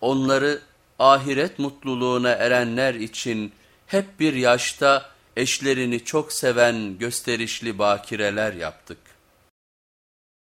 onları ahiret mutluluğuna erenler için hep bir yaşta eşlerini çok seven gösterişli bakireler yaptık.